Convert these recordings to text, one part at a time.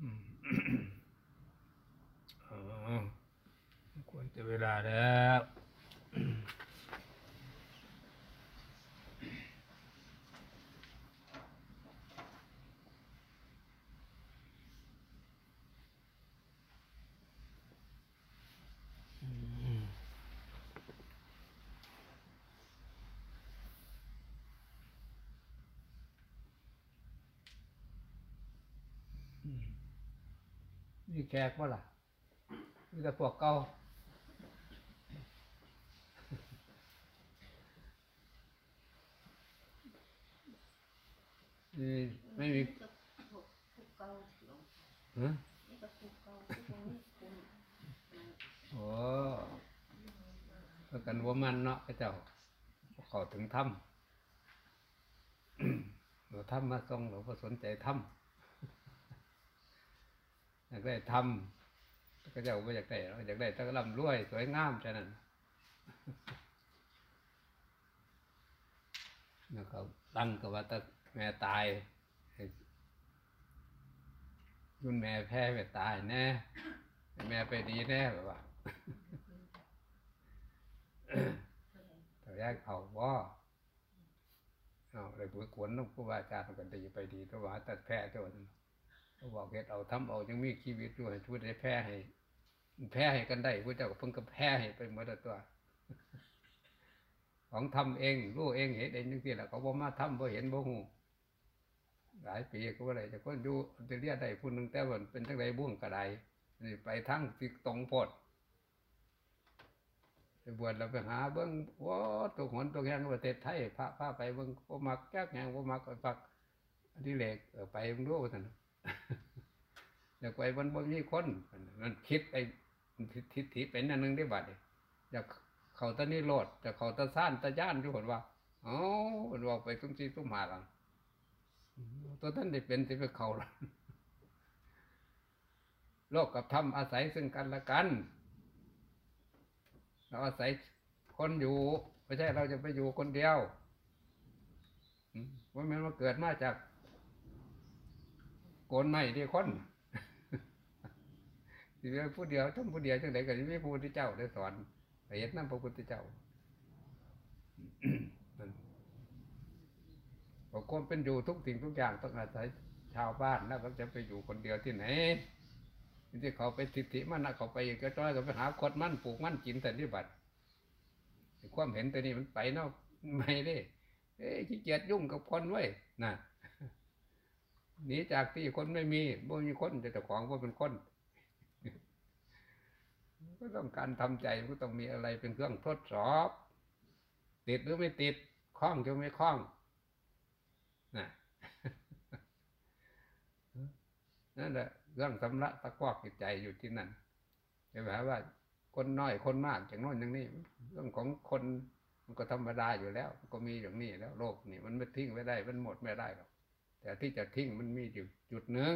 อืมอ๋อควรจะเวลาแล้ว นี่แขกว่าล่ะมีแต่พวกเก่าไม่มีฮะโอ้แล้วกันว่ามันเนาะพระเจ้าเขาถึงถ้ำเราถ้ำมาทรงเราก็สนใจถ้ำ อยากได้ถ้ำก็เจ้าไม่อยากได้อกอยากได้แตะลำรวยสวยงามแค่นั้นแล้วก็ตั้งก็ว่าแตะแม่ตายให้รุ่นแม่แพ้ไปตายแน่แม่ไปดีแน่แบบว่าแต่แยกเขาว่าเอาเลยบุญขวนต้องผู้ว่าอาจารย์กันดีไปดีตัวว่าตัดแพ้ตัวนั้น เขาบอกเฮ็ดเอาทำเอายังมีชีวิตด้วยช่วได้แพ้ให้ แพ้ให้กันได้พระเจ้าก็เพิ่งก็แพ้ให้ไปหมดตัว ของทำเองรู้เองเห็นเองจังซี่แหละเขาบ่มาทำบ่เห็นบ่ฮู้หลายปีก็บ่ได้จะคนอยู่ออสเตรเลียได้ผู้หนึงแต่ว่าเป็นจังไดบ่วงก็ได้นี่ไปทางที่ตรงโพดไปบวชแล้วไปหาเบิ่งว้าตัวหนตัวแหงประเทศไทยพระพาไปเบิ่งบ่มักแก๊กแหงบ่มักก็ฟักอดิเรกเออไปเบิ่งดูว่าซั่น อยากไปมันบ่มีคนมันคิดไปทิฏฐิเป็นอันหนึงได้บัดนี้อยากเขาตะนี่โลดแต่เขาตะซ่านตะย่านทุกคนว่าเอ้ามันบอกไปตุ้มซีตุ้มหาหลังตัวท่านได้เป็นที่ไปเขาหลังโลกกับธรรมอาศัยซึ่งกันและกัน เราอาศัยคนอยู่ไม่ใช่เราจะไปอยู่คนเดียวว่ามันมาเกิดมาจาก โกนไม่ที่คนที่เป็นผู้เดียวทั้งผู้เดียวจังไดก็จะมีผู้ที่เจ้าได้สอนเห็นนั่นพระพุทธเจ้าบอกความเป็นอยู่ทุกสิ่งทุกอย่างต้องอาศัยชาวบ้านแล้วก็จะไปอยู่คนเดียวที่ไหนที่เขาไปทิฏฐิมันนะเขาไปอีกก็จ้อยก็ไปหาขดมันปลูกมันกินแต่ที่บัตรความเห็นตัวนี้มันไปเนาะไม่ได้เอ้ยขี้เกียจยุ่งกับคนไว้ยนะ หนีจากที่คนไม่มีบ่มีคนแต่ของว่าเป็นคน ก็ต้องการทำใจก็ต้องมีอะไรเป็นเครื่องทดสอบ ติดหรือไม่ติดคล้องหรือไม่คล้องนะนั่นแหละเรื่องสำระตะกวอกจิตใจอยู่ที่นั่นจะหมายว่า คนน้อยคนมากอย่างน้นอย่างนี้ เรื่องของคนมันก็ธรรมดาอยู่แล้ว ก็มีอย่างนี้แล้วโลกนี่มันไม่ทิ้งไม่ได้ มันหมดไม่ได้หรอก แต่ที่จะทิ้งมันมีอยู่จุดหนึ่ง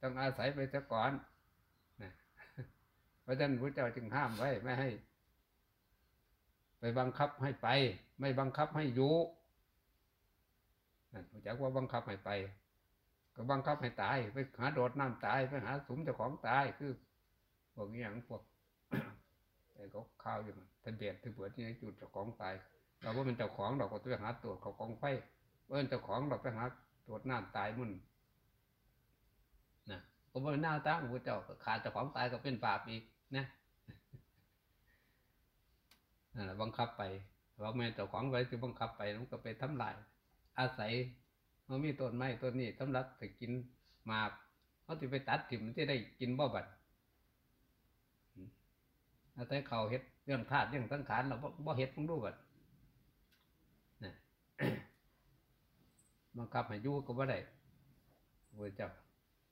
ต้องอาศัยไปซะก่อนเพราะฉะนั้นพระเจ้าจึงห้ามไว้ไม่ให้ ไปบังคับให้ไป ไม่บังคับให้อยู่นั่นรู้จักว่าบังคับให้ไป ก็บังคับให้ตาย ไปหาโดดน้ำตายไปหาสมเจ้าของตายคือพวกนี้อย่างพวกแต่ก็ข้าวอยู่มันทะเบียนที่เปิดที่จุดเจ้าของตายเราว่าเป็นเจ้าของเราก็ต้องหาตรวเขากองไฟ เอิ้นเจ้าของเราไปหาตรวจน้ำตายมุ่นนะก็บ่เป็นหน้าตั้งพระเจ้าขาดเจ้าของตายก็เป็นบาปอีกนะนั่นแหละบังคับไปว่าแม่เจ้าของไว้จะบังคับไปมันก็ไปทำลาย อาศัยมันมีต้นไม้ต้นนี้สำหรับจะกินหมาเขาจะไปตัดถิ่มมันจะได้กินบ่บัดอืมอาศัยเขาเฮ็ดเรื่องธาตุเรื่องสังขารเราบ่บ่เฮ็ดมึงดูบัดนะ บังคับให้ยู่ก็บ่ได้พระเจ้า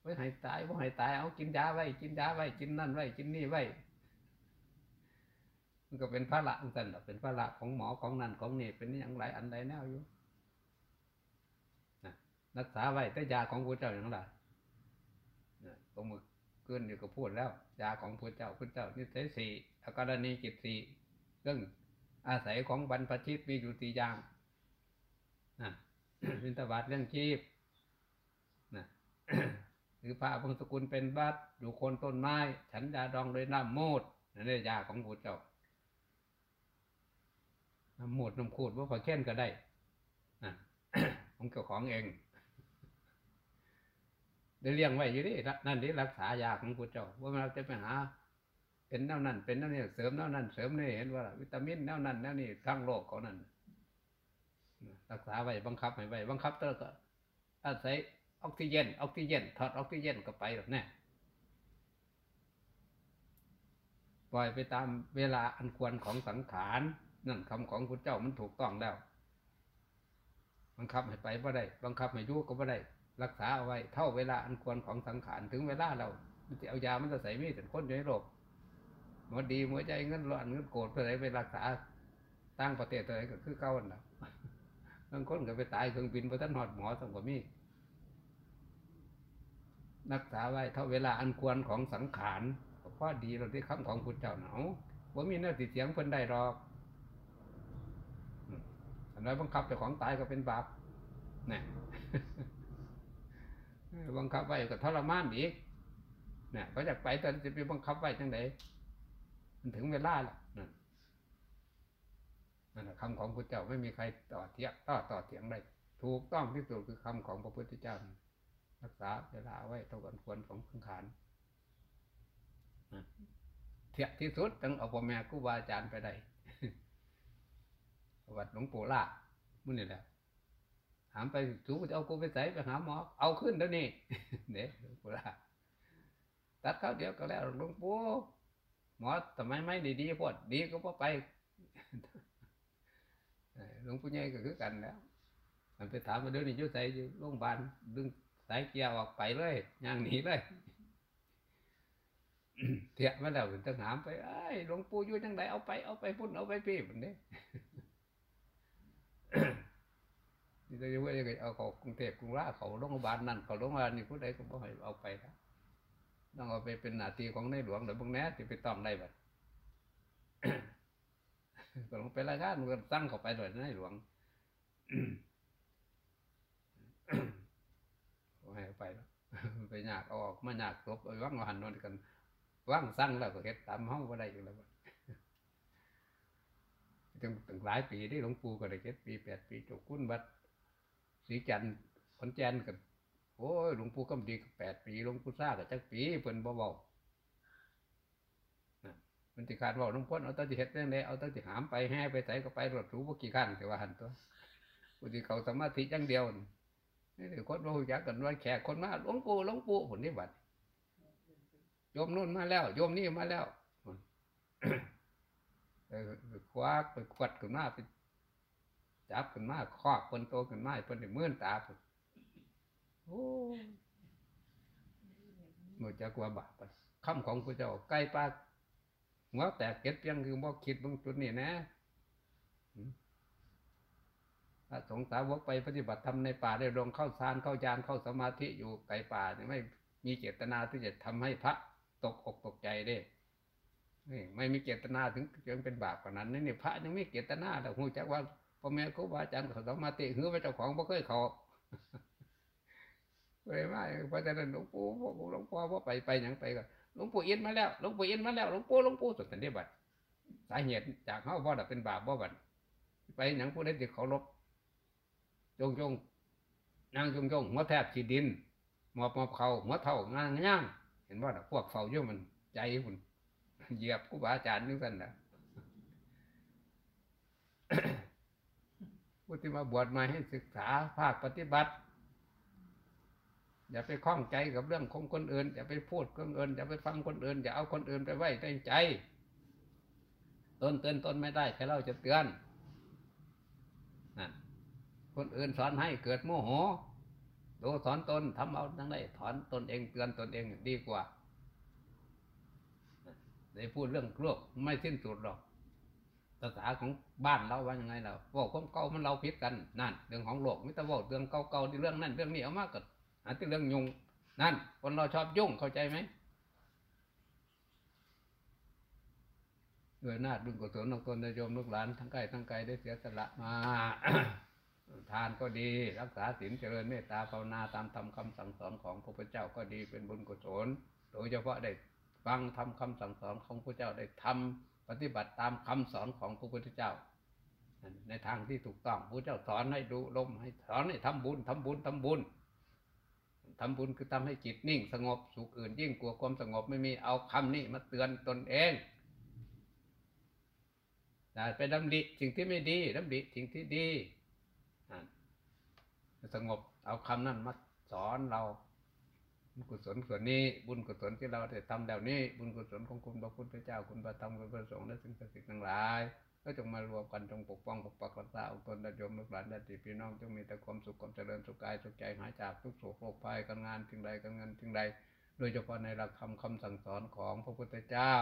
ไว้ให้ตายบ่ให้ตายเอากินยาไว้ กินยาไว้กินนั่นไว้กินนี่ไว้มันก็เป็นภาระของท่านหรอกเป็นภาระของหมอของนั่นของนี่เป็นอย่างไรอันใดแนวอยู่นะรักษาไว้แต่ยาของพระเจ้าอย่างไรนะตรงมือเกินอยู่ก็พูดแล้ว ยาของพระเจ้าพระเจ้านิสัยสี่อาการณีกิจสี่เรื่องอาศัยของบรรพชิตมีอยู่สี่อย่างนะ บิณฑบาตเรื่องชีพนะหรือพระบางสกุลเป็นบัดอยู่โคนต้นไม้ ฉันยาดองด้วยน้ำมูดนั่นเรียยาของพุทธเจ้าน้ำมูดน้ำขูดว่าพอแค้นก็ได้นะของเจ้าของเองได้เลี้ยงไว้อยู่ดินั่นนี่รักษายาของพุทธเจ้าว่าเราจะไปหาเป็นแนวนั้นเป็นแนวนี้เสริมแนวนั้นเสริมนี่เห็นว่า วิตามินแนวนั้นแนวนี้ทั้งโลกเขานั่น รักษาไว้บังคับให้ไว้บังคับตัวก็อาศัยออกซิเจนออกซิเจนถอดออกซิเจนก็ไปหรอกแน่ปล่อยไปตามเวลาอันควรของสังขารนั่นคำของพุทธเจ้ามันถูกต้องแล้ว บังคับให้ไปบ่ได้ บังคับให้ยู่ก็บ่ได้ รักษาเอาไว้เท่าเวลาอันควรของสังขารถึงเวลาเราจะเอายามันจะใส่ไมีดเป็นคนอยู่ในโลกหมดดีหมดใจเงินร้อนเงินโกรธอะไรไปรักษาตั้งประเทศอะไรก็คือเก่านนั้น บางคนก็ไปตายเครื่องบินเพราะท่านหอดหมอสังกว่ามีรักษาไว้เท่าเวลาอันควรของสังขารก็พอดีเราได้คำของพุทธเจ้าเนาะว่ามีเนื้อติดเสียงเพิ่นได้หรอกอันนั้นบังคับเจ้าของตายก็เป็นบาปนี่บังคับไว้ก็ทรมานอีกเนี่ยเขาอยากไปแต่จะไปบังคับไว้จังไดมันถึงเวลาแล้ว นั่นนั่นคำของพระเจ้าไม่มีใครต่อเทียบต่อต่อเถียงได้ถูกต้องที่สุดคือคำของพระพุทธเจ้า รักษาเวลาไว้เท่ากันควรของสังขารเทียบที่สุดต้องเอาพ่อแม่ครูบาอาจารย์ไปได้วัดหลวงปู่ล่ามุ่นนี่แหละถามไปสูจะเอากูไปใส่ไปหาหมอ เอาขึ้นเดี๋ยวนี้เนี่ยหลวงปู่ล่าตัดเขาเดียวก็แล้วหลวงปู่หมอทำไมไม่ดีดีพอดดีก็พอไป หลวงปู่ใหญ่ก็คือกันแล้วมันไปถามมาเดี๋ยวนี้อยุ่ใส่อยู่โรงพยาบาลดึงสายเกียร์ออกไปเลยย่างหนีเลยเถียมาแล้วถึงต้องถามไปไอ้หลวงปู่อยู่จังไดเอาไปเอาไปพุ่นเอาไปพี่มันเด้นี่จะว่ายังไงเอาเขากรุงเทพกรุงราเขาโรงพยาบาลนั่นเขาโรงพยาบาลนี่ผู้ใดก็บ่ให้เอาไปนะต้องเอาไปเป็นหน้าที่ของในหลวงหรือบางแน่ที่ไปต้องได้บัด ก็ลงไปรายการมันก็ตั้งเข้าไปเลยในหลวงให้ไปแล้วไปยากเอาออกมายากลบไปว่างหันนอนกันว่างสั่งแล้วก็เฮ็ดตามห้องก็ได้อยู่แล้วบังตั้งหลายปีที่หลวงปู่ก็ได้เจ็ดปีแปดปีจบคุณบัดสีจันทร์ขอนแก่นกันโอ้ยหลวงปู่กำดีก็แปดปีหลวงปู่ซ่าก็จักปีเพิ่นบ่เว้า มันสิขาดว้าหลวงพ่นเอาตั้งที่เฮ็ดจังไดเอาตั้งที่หามไปแห่ไปไสก็ไปรถรู้บ่กี่คันแต่ว่าหันตัวผู้ที่เขาสมาธิจังเดียวนี่คือคนรู้จักกันว่าแขกคนมาหลวงปู่หลวงปู่ผลนี่บัดโยมนู่นมาแล้ว โยมนี่มาแล้วไปควักไปขวดขึ้นมาไปจับขึ้นมาครอบคนโตขึ้นมาให้เพิ่นได้มื่นตาเพิ่นโอ้มือจักว่าบาปคำของพระเจ้าใกล้ปาก หัวแตกเก็ดเพียงคือบ่คิดบางจุดนี่นะพระสงฆ์สาวกไปปฏิบัติธรรมในป่าได้ลงเข้าฌานเข้ายานเข้าสมาธิอยู่ไกลป่าเนี่ยไม่มีเจตนาที่จะทำให้พระตกอกตกใจเด้นี่ไม่มีเจตนาถึงจึงเป็นบาปกว่านั้นนี่พระยังไม่เจตนาแต่หูจักว่าพ่อแม่ครูบาอาจารย์เขาสมาติหือพระเจ้าของบ่เคยเขาเลยว่าเพราะฉะนั้นหลวงปู่หลวงพ่อว่าไปไปหยังไปก็ หลวงปู่เอ็นมาแล้วหลวงปู่เอ็นมาแล้วหลวงปู่หลวงปู่สุดสันติบัติสาเหตุจากเขาว่าเป็นบาปว่บัดไปหยังผู้ใดที่เขารบจงจงนางจงจงหัวแทบขีดินหมอบหมอบเขาหัวเท่างางย่างเห็นว่าพวกเฝ้าเยอะมันใจหุนเหยียบครูบาอาจารย์นึกสั่นนะผู้ที่มาบวชมาให้ศึกษาภาคปฏิบัติ อย่าไปคล้องใจกับเรื่องของคนอื่น อย่าไปพูดคนอื่นอย่าไปฟังคนอื่น อย่าเอาคนอื่นไปไว้ในใจต้นเตือนตนไม่ได้แค่เราจะเตือนนั่นคนอื่นสอนให้เกิดโมโหดูสอนตนทำเอาทั้งได้ถอนตนเองเตือนตนเองดีกว่าได้พูดเรื่องโลกไม่สิ้นสุดหรอกภาษาของบ้านเราว่ายังไงเราว่าความเก่ามันเราพิษกันนั่นเรื่องของโลกไม่ต้องบอกเรื่องเก่าๆเรื่องนั้นเรื่องนี้เอามากกิด หาที่เรื่องยุงนั่น คนเราชอบยุ่งเข้าใจไหมด้วยนาดบุญกุศลของตนได้โยมลูกหลานทั้งใกล้ทั้งไกลได้เสียสละมา ทานก็ดี รักษาศีลเจริญเมตตาภาวนาตามธรรมคำสั่งสอนของพระพุทธเจ้าก็ดีเป็นบุญกุศลโดยเฉพาะได้ฟังทำคำสั่งสอนของพระพุทธเจ้าได้ทำปฏิบัติตามคำสอนของพระพุทธเจ้า ในทางที่ถูกต้องพระเจ้าสอนให้ดูลมให้สอนให้ทำบุญทำบุญทำบุญ ทำบุญคือทำให้จิตนิ่งสงบสุขอื่น ยิ่งกว่าความสงบไม่มีเอาคำนี้มาเตือนตนเองอย่าไปดำดิสิ่งที่ไม่ดีดำดิสิ่งที่ดีสงบเอาคำนั้นมาสอนเราบุญกุศลส่วนนี้บุญกุศลที่เราได้ทำแล้วนี้บุญกุศลของคุณพระพุทธเจ้าคุณพระธรรมคุณพระสงฆ์และสิ่งศักดิ์สิทธิ์ทั้งหลาย ก็จงมารวมกันจงปกป้องปกปักรักษาองค์ตนญาติโยมลูกหลานญาติพี่น้องจงมีแต่ความสุขความเจริญสุขกายสุขใจหายจากทุกโศกโรคภัยการงานทิ้งใดการเงินทิ้งใด โดยเฉพาะในหลักคำคำสั่งสอนของพระพุทธเจ้า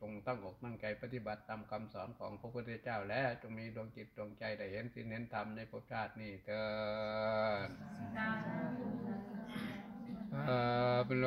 จงตั้งอกตั้งใจปฏิบัติตามคำสอนของพระพุทธเจ้า และจงมีดวงจิตดวงใจได้เห็นสิ่งเห็นธรรมในภพชาตินี้เถิดอัปโล